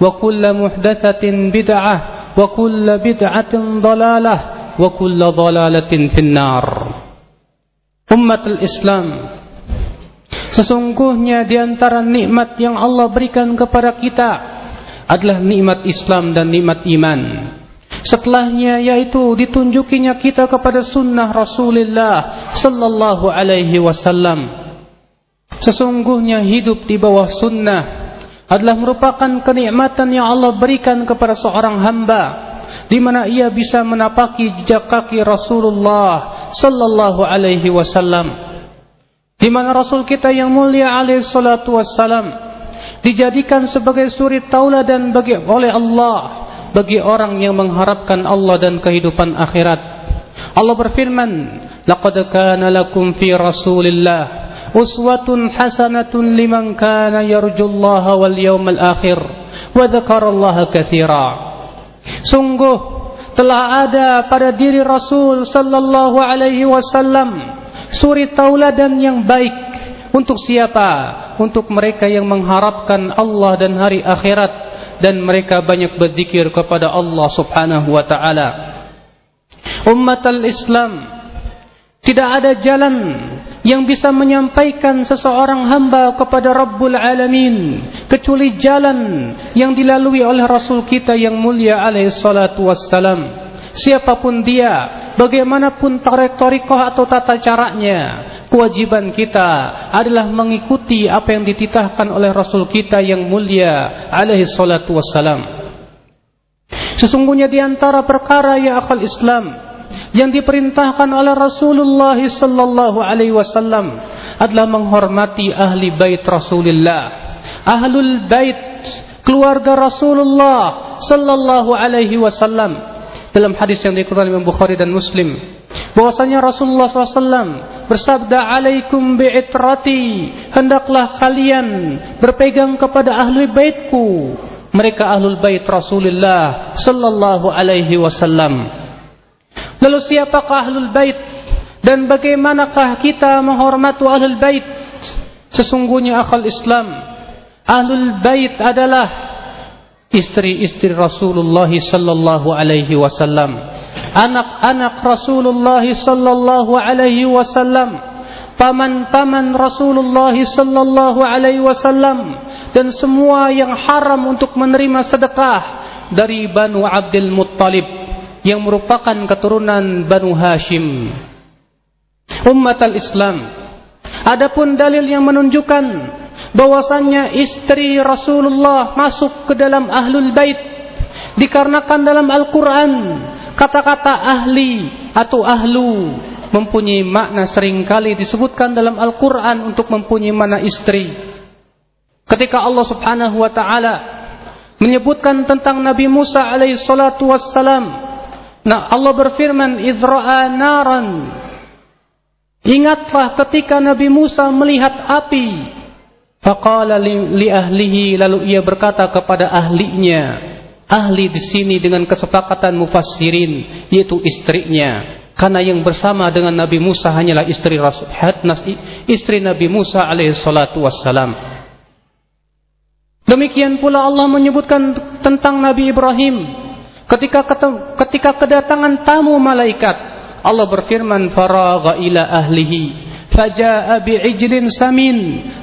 وكل محدثة بدعة وكل بدعة ضلالة وكل ضلالة في النار أمة الإسلام Sesungguhnya di antara nikmat yang Allah berikan kepada kita adalah nikmat Islam dan nikmat iman. Setelahnya yaitu ditunjukinya kita kepada sunnah Rasulullah sallallahu alaihi wasallam. Sesungguhnya hidup di bawah sunnah adalah merupakan kenikmatan yang Allah berikan kepada seorang hamba di mana ia bisa menapaki jejak kaki Rasulullah sallallahu alaihi wasallam. Di mana Rasul kita yang mulia alaihi salatu wasallam dijadikan sebagai suri tauladan bagi oleh Allah bagi orang yang mengharapkan Allah dan kehidupan akhirat. Allah berfirman, "Laqad kana lakum fi Rasulillah uswatun hasanatun liman kana yarjullaha wal yawmal akhir wa dzakarallaha katsira." Sungguh telah ada pada diri Rasul sallallahu alaihi wasallam suri tauladan yang baik untuk siapa? Untuk mereka yang mengharapkan Allah dan hari akhirat dan mereka banyak berzikir kepada Allah Subhanahu wa taala. Umat Islam tidak ada jalan yang bisa menyampaikan seseorang hamba kepada Rabbul Alamin kecuali jalan yang dilalui oleh Rasul kita yang mulia alaihi salatu wassalam. Siapa pun dia, bagaimanapun tarikh-tarikh atau tata caranya, kewajiban kita adalah mengikuti apa yang dititahkan oleh Rasul kita yang mulia alaihi salatu wassalam. Sesungguhnya di antara perkara ya akal Islam yang diperintahkan oleh Rasulullah sallallahu alaihi wasallam adalah menghormati ahli bait Rasulullah. Ahlul bait keluarga Rasulullah sallallahu alaihi wasallam. Dalam hadis yang dikutip Imam Bukhari dan Muslim bahwasanya Rasulullah SAW bersabda alaikum bi'itrati. Hendaklah kalian berpegang kepada ahli baitku. Mereka ahlul bait Rasulullah sallallahu alaihi wasallam lalu siapakah ahlul bait? Dan bagaimanakah kita menghormati ahlul bait? Sesungguhnya akal Islam ahlul bait adalah istri-istri Rasulullah sallallahu alaihi wasallam, anak-anak Rasulullah sallallahu alaihi wasallam, paman-paman Rasulullah sallallahu alaihi wasallam dan semua yang haram untuk menerima sedekah dari Banu Abdul Muttalib yang merupakan keturunan Banu Hashim. Umat al-Islam. Adapun dalil yang menunjukkan bahwasannya istri Rasulullah masuk ke dalam ahlul bait dikarenakan dalam Al-Quran kata-kata ahli atau ahlu mempunyai makna sering kali disebutkan dalam Al-Quran untuk mempunyai makna istri ketika Allah subhanahu wa ta'ala menyebutkan tentang Nabi Musa alaihi salatu wassalam nah Allah berfirman idra'a naran. Ingatlah ketika Nabi Musa melihat api. Faqala li, li ahlihi lalu ia berkata kepada ahlinya ahli di sini dengan kesepakatan mufassirin yaitu istrinya. Karena yang bersama dengan Nabi Musa hanyalah istri Rasul istri Nabi Musa alaihi salatu wassalam. Demikian pula Allah menyebutkan tentang Nabi Ibrahim ketika ketika kedatangan tamu malaikat Allah berfirman faragha ila ahlihi faja'a bi'ijlin samin.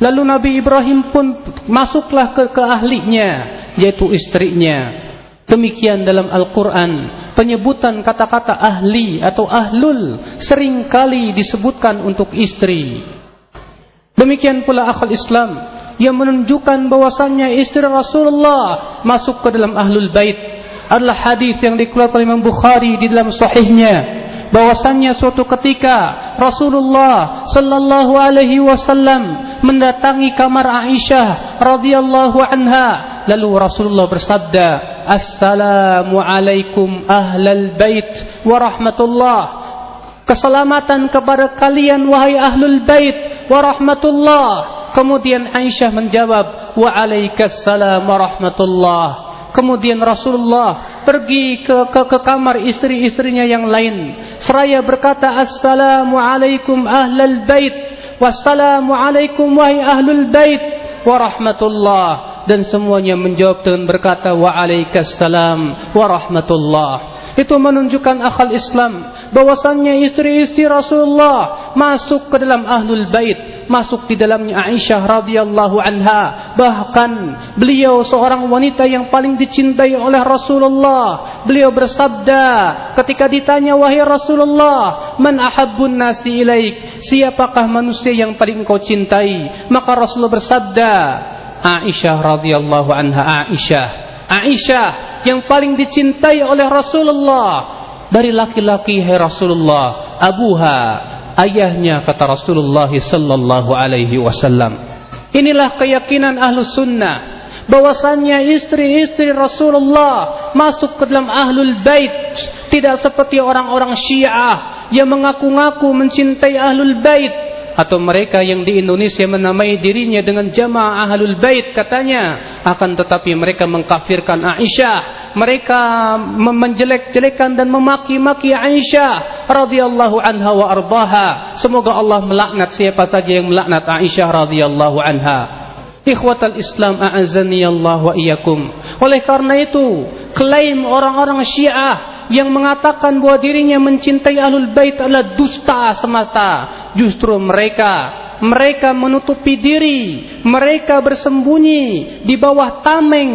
Lalu Nabi Ibrahim pun masuklah ke ke ahlinya yaitu istrinya. Demikian dalam Al-Quran penyebutan kata-kata ahli atau ahlul sering kali disebutkan untuk istri. Demikian pula akal Islam yang menunjukkan bahwasannya istri Rasulullah masuk ke dalam ahlul bait adalah hadis yang dikeluarkan Imam Bukhari di dalam sahihnya. Bahwasannya suatu ketika Rasulullah sallallahu alaihi wasallam mendatangi kamar Aisyah radhiyallahu anha lalu Rasulullah bersabda Assalamu alaikum ahlal bait wa rahmatullah. Keselamatan kepada kalian wahai ahlul bait wa rahmatullah. Kemudian Aisyah menjawab wa alaikassalam wa rahmatullah Kemudian Rasulullah pergi ke ke, ke kamar istri-istrinya yang lain. Seraya berkata assalamu alaikum ahlal bait. Wassalamu alaikum wahai ahlul bait. Wa rahmatullah dan semuanya menjawab dengan berkata wa alaikassalam wa rahmatullah itu menunjukkan akal Islam. Bahwasannya istri-istri Rasulullah masuk ke dalam ahlul bait masuk di dalamnya Aisyah radhiyallahu anha. Bahkan beliau seorang wanita yang paling dicintai oleh Rasulullah. Beliau bersabda ketika ditanya wahai Rasulullah man ahabbun nasi ilaik? Siapakah manusia yang paling engkau cintai? Maka Rasulullah bersabda Aisyah radhiyallahu anha Aisyah. Aisyah yang paling dicintai oleh Rasulullah. Dari laki-laki hai Rasulullah abuha ayahnya kata Rasulullah sallallahu alaihi wasallam. Inilah keyakinan ahlu sunnah bahwasannya istri-istri Rasulullah masuk ke dalam ahlul bait tidak seperti orang-orang Syiah yang mengaku-ngaku mencintai ahlul bait atau mereka yang di Indonesia menamai dirinya dengan jamaah ahlul bait katanya. Akan tetapi mereka mengkafirkan Aisyah. Mereka menjelek-jelekan dan memaki-maki Aisyah radhiyallahu anha wa ardaha. Semoga Allah melaknat siapa saja yang melaknat Aisyah radhiyallahu anha. Ikhwatal Islam a'azzani Allah wa iyyakum. Oleh karena itu klaim orang-orang Syiah yang mengatakan bahwa dirinya mencintai ahlul bait adalah dusta semata. Justru mereka mereka menutupi diri, mereka bersembunyi di bawah tameng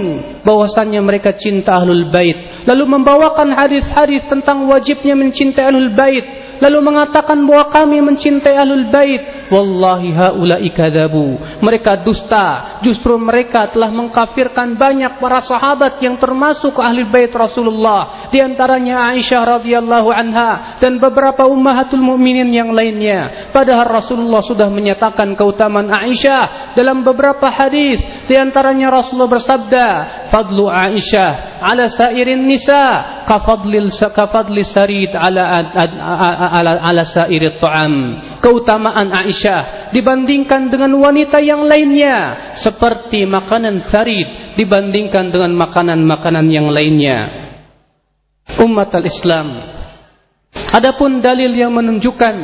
bahwasannya mereka cinta ahlul bait. Lalu membawakan hadis-hadis tentang wajibnya mencintai ahlul bait lalu mengatakan bahwa kami mencintai ahlul bait. Wallahi haula'i kadzabu. Mereka dusta. Justru mereka telah mengkafirkan banyak para sahabat yang termasuk ahli bait Rasulullah. Di antaranya Aisyah radhiyallahu anha dan beberapa ummahatul mukminin yang lainnya. Padahal Rasulullah sudah menyatakan keutamaan Aisyah dalam beberapa hadis. Di antaranya Rasulullah bersabda fadlu Aisyah ala sairin nisa kafadlil kafadli sarid ala ala ala keutamaan Aisyah dibandingkan dengan wanita yang lainnya seperti makanan sarid dibandingkan dengan makanan-makanan yang lainnya. Umat al-Islam adapun dalil yang menunjukkan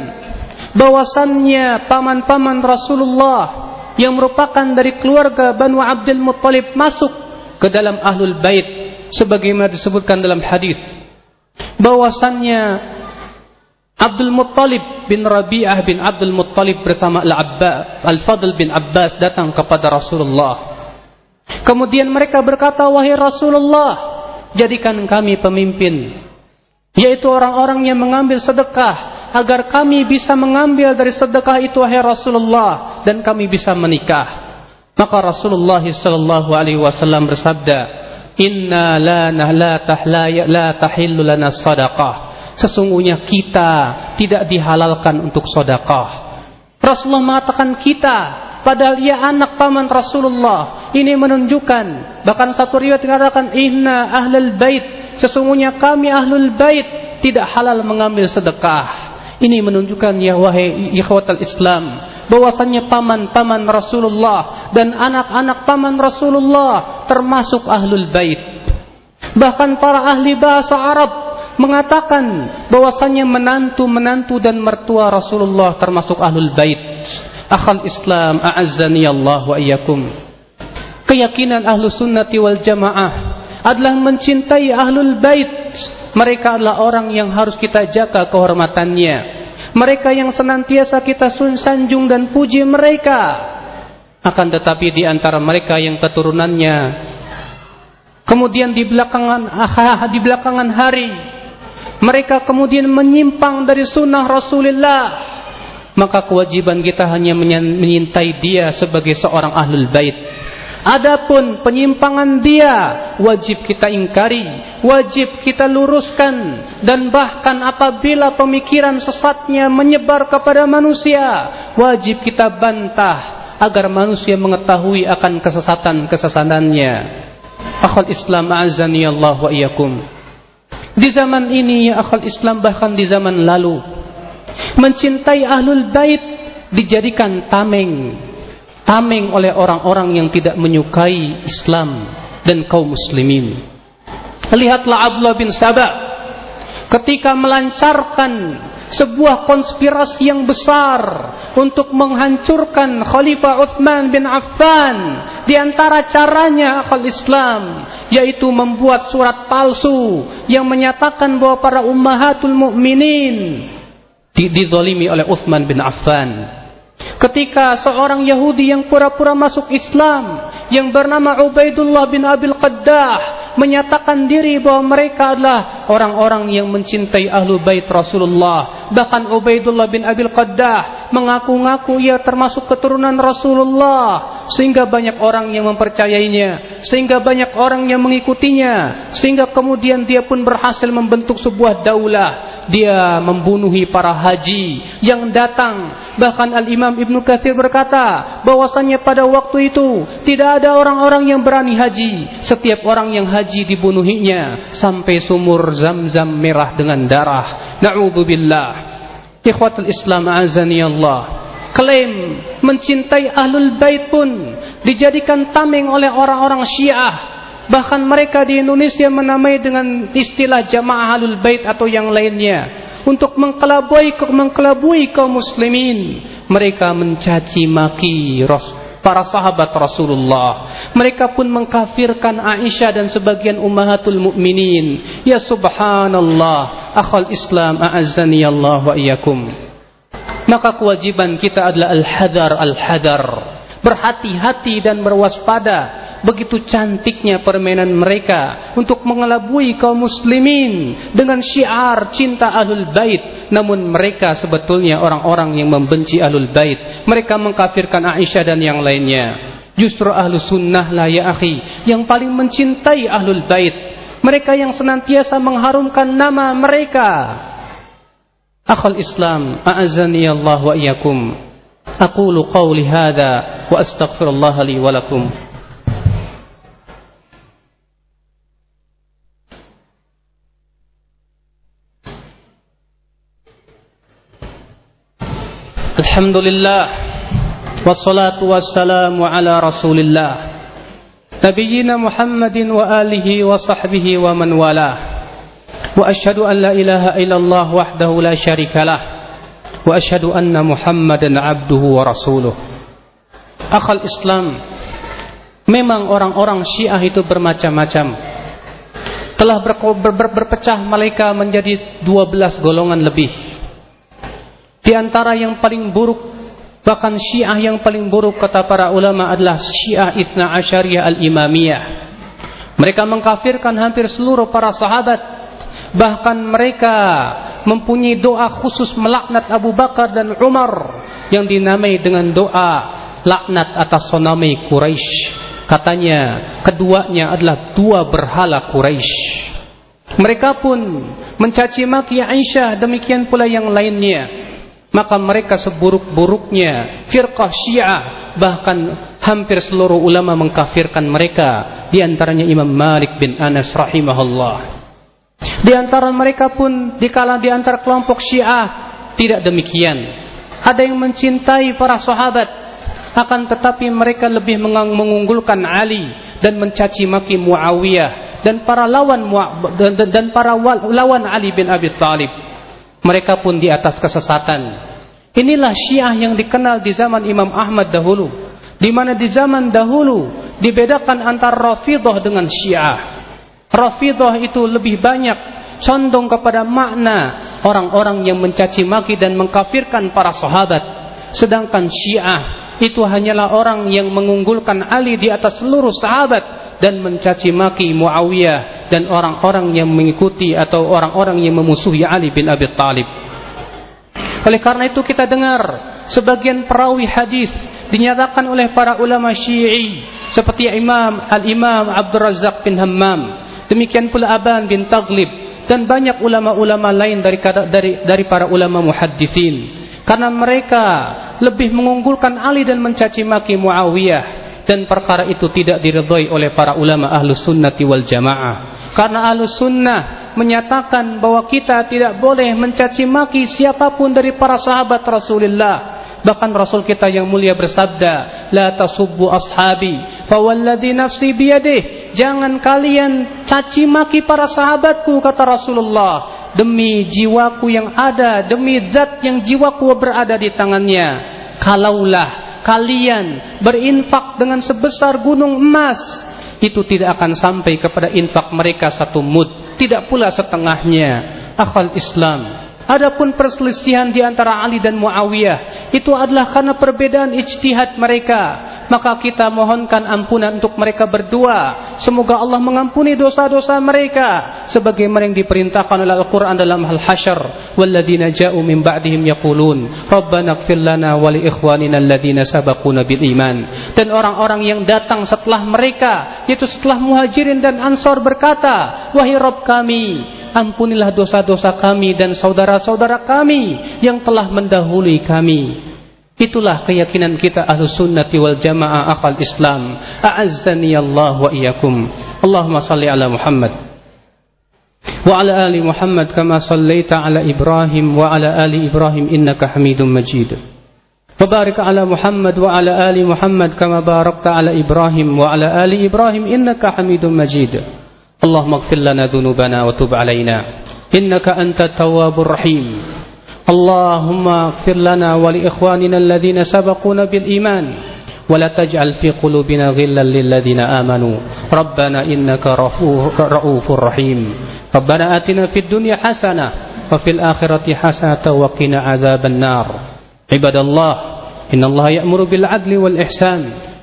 bahwasannya paman-paman Rasulullah yang merupakan dari keluarga Banu Abdul Muttalib masuk ke dalam ahlul bait sebagaimana disebutkan dalam hadis bahwasannya Abdul Muttalib bin Rabi'ah bin Abdul Muttalib bersama Al-Abbas, Al-Fadl bin Abbas datang kepada Rasulullah. Kemudian mereka berkata, "Wahai Rasulullah, jadikan kami pemimpin, yaitu orang-orang yang mengambil sedekah agar kami bisa mengambil dari sedekah itu wahai Rasulullah dan kami bisa menikah." Maka Rasulullah sallallahu alaihi wasallam bersabda, "Inna la la tahla la tahillu lana sadaqah." sesungguhnya kita tidak dihalalkan untuk sodakah. Rasulullah mengatakan kita, padahal ia anak paman Rasulullah. Ini menunjukkan, bahkan satu riwayat mengatakan, Inna ahlul bait, sesungguhnya kami ahlul bait tidak halal mengambil sedekah. Ini menunjukkan ya wahai ikhwatal Islam bahwasannya paman-paman Rasulullah dan anak-anak paman Rasulullah termasuk ahlul bait. Bahkan para ahli bahasa Arab mengatakan bahwasannya menantu-menantu dan mertua Rasulullah termasuk ahlul bait. Akhal Islam a'azzani Allah wa iyyakum. Keyakinan ahlu sunnati wal jamaah adalah mencintai ahlul bait. Mereka adalah orang yang harus kita jaga kehormatannya. Mereka yang senantiasa kita sanjung dan puji mereka. Akan tetapi di antara mereka yang keturunannya. Kemudian di belakangan di belakangan hari mereka kemudian menyimpang dari sunnah Rasulullah. Maka kewajiban kita hanya menyintai dia sebagai seorang ahlul bait. Adapun penyimpangan dia wajib kita ingkari, wajib kita luruskan dan bahkan apabila pemikiran sesatnya menyebar kepada manusia, wajib kita bantah agar manusia mengetahui akan kesesatan-kesesatannya. Akhul Islam azani Allah wa iyyakum. Di zaman ini ya akhul Islam bahkan di zaman lalu mencintai ahlul bait dijadikan tameng tameng oleh orang-orang yang tidak menyukai Islam dan kaum muslimin. Lihatlah Abdullah bin Sabah ketika melancarkan sebuah konspirasi yang besar untuk menghancurkan Khalifah Uthman bin Affan. Di antara caranya akal Islam yaitu membuat surat palsu yang menyatakan bahwa para ummahatul mukminin dizalimi oleh Uthman bin Affan. Ketika seorang Yahudi yang pura-pura masuk Islam yang bernama Ubaidullah bin Abil Qaddah menyatakan diri bahwa mereka adalah orang-orang yang mencintai ahlu bait Rasulullah. Bahkan Ubaidullah bin Abil Qaddah mengaku-ngaku ia termasuk keturunan Rasulullah sehingga banyak orang yang mempercayainya, sehingga banyak orang yang mengikutinya, sehingga kemudian dia pun berhasil membentuk sebuah daulah. Dia membunuhi para haji yang datang. Bahkan Al-Imam Ibnu Katsir berkata bahwasannya pada waktu itu tidak ada orang-orang yang berani haji. Setiap orang yang haji dibunuhinya sampai sumur zam-zam merah dengan darah. Na'udzubillah. Ikhwatul Islam azani Allah klaim mencintai ahlul bait pun dijadikan tameng oleh orang-orang Syiah. Bahkan mereka di Indonesia menamai dengan istilah jamaah ahlul bait atau yang lainnya untuk mengkelabui mengkelabui kaum muslimin. Mereka mencaci maki para sahabat Rasulullah. Mereka pun mengkafirkan Aisyah dan sebagian ummahatul mukminin. Ya subhanallah, akhal Islam a'azzani Allah wa iyyakum. Maka kewajiban kita adalah al-hadar al-hadar. Berhati-hati dan berwaspada. Begitu cantiknya permainan mereka untuk mengelabui kaum muslimin dengan syiar cinta ahlul bait. Namun mereka sebetulnya orang-orang yang membenci ahlul bait. Mereka mengkafirkan Aisyah dan yang lainnya. Justru ahlu sunnah lah ya akhi yang paling mencintai ahlul bait. Mereka yang senantiasa mengharumkan nama mereka أخ الإسلام أعزني الله وإياكم. أقول قولي هذا وأستغفر الله لي ولكم. الحمد لله والصلاة والسلام على رسول الله نبينا محمد وآله وصحبه ومن والاه وأشهد أن لا إله إلا الله وحده لا شريك له وأشهد أن محمدا عبده ورسوله أخل إسلام Memang orang-orang syiah itu bermacam-macam. Telah ber, ber, ber, berpecah mereka menjadi 12 golongan lebih. Di antara yang paling buruk Bahkan syiah yang paling buruk kata para ulama adalah Syiah Isna Asyariah Al-Imamiyah. Mereka mengkafirkan hampir seluruh para sahabat. Bahkan mereka mempunyai doa khusus melaknat Abu Bakar dan Umar yang dinamai dengan doa laknat atas sonami Quraisy. Katanya keduanya adalah dua berhala Quraisy. Mereka pun mencaci maki Aisyah demikian pula yang lainnya. Maka mereka seburuk-buruknya firqah Syiah bahkan hampir seluruh ulama mengkafirkan mereka di antaranya Imam Malik bin Anas rahimahullah. Di antara mereka pun dikala di antara kelompok Syiah tidak demikian. Ada yang mencintai para sahabat akan tetapi mereka lebih mengunggulkan Ali dan mencaci maki Muawiyah dan para lawan dan, dan para lawan Ali bin Abi Thalib. Mereka pun di atas kesesatan. Inilah Syiah yang dikenal di zaman Imam Ahmad dahulu. Di mana di zaman dahulu dibedakan antara Rafidah dengan Syiah. Rafidah itu lebih banyak condong kepada makna orang-orang yang mencaci maki dan mengkafirkan para sahabat. Sedangkan Syiah itu hanyalah orang yang mengunggulkan Ali di atas seluruh sahabat dan mencaci maki Muawiyah dan orang-orang yang mengikuti atau orang-orang yang memusuhi Ali bin Abi Thalib. Oleh karena itu kita dengar sebagian perawi hadis dinyatakan oleh para ulama Syi'i seperti Imam Al-Imam Abdul Razak bin Hammam, demikian pula Aban bin Taglib dan banyak ulama-ulama lain dari dari dari para ulama muhaddisin. Karena mereka lebih mengunggulkan Ali dan mencaci maki Muawiyah dan perkara itu tidak diredai oleh para ulama ahlu sunnati wal jamaah. Karena ahlu sunnah menyatakan bahwa kita tidak boleh mencaci maki siapa pun dari para sahabat Rasulullah. Bahkan Rasul kita yang mulia bersabda, "La tasubbu ashabi, fa walladhi nafsi biyadih." Jangan kalian caci maki para sahabatku kata Rasulullah. Demi jiwaku yang ada, demi zat yang jiwaku berada di tangannya. Kalaulah kalian berinfak dengan sebesar gunung emas, itu tidak akan sampai kepada infak mereka satu mud tidak pula setengahnya akal Islam Adapun perselisihan di antara Ali dan Muawiyah itu adalah karena perbedaan ijtihad mereka. Maka kita mohonkan ampunan untuk mereka berdua. Semoga Allah mengampuni dosa-dosa mereka sebagaimana yang diperintahkan oleh Al-Qur'an dalam Al Hasyr, "Walladzina ja'u min ba'dihim yaqulun, Rabbana ighfir lana wa li ikhwanina alladzina sabaquna bil iman." Dan orang-orang yang datang setelah mereka, yaitu setelah Muhajirin dan Ansar berkata, "Wahai Rabb kami, ampunilah dosa-dosa kami dan saudara-saudara kami yang telah mendahului kami. Itulah keyakinan kita ahlu sunnati wal jamaah akal Islam. A'azzani Allah wa iyakum. Allahumma salli ala Muhammad. Wa ala ali Muhammad kama sallaita ala Ibrahim wa ala ali Ibrahim innaka hamidun majid. Wabarik ala Muhammad wa ala ali Muhammad kama barakta ala Ibrahim wa ala ali Ibrahim innaka hamidun majid. اللهم اغفر لنا ذنوبنا وتب علينا. إنك أنت التواب الرحيم. اللهم اغفر لنا ولإخواننا الذين سبقونا بالإيمان. ولا تجعل في قلوبنا غلا للذين آمنوا. ربنا إنك رؤوف رحيم. ربنا آتنا في الدنيا حسنة وفي الآخرة حسنة وقنا عذاب النار. عباد الله إن الله يأمر بالعدل والإحسان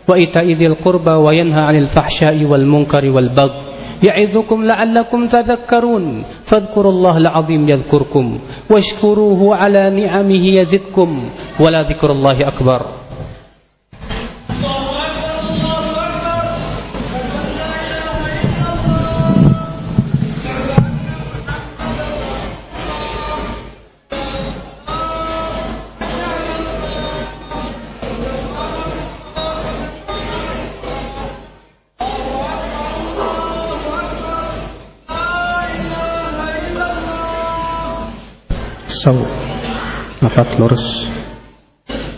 وإيتاء ذي القربى وينهى عن الفحشاء والمنكر والبغي. يعظكم لعلكم تذكرون فاذكروا الله العظيم يذكركم واشكروه على نعمه يزدكم ولا ذكر الله أكبر nafat lurus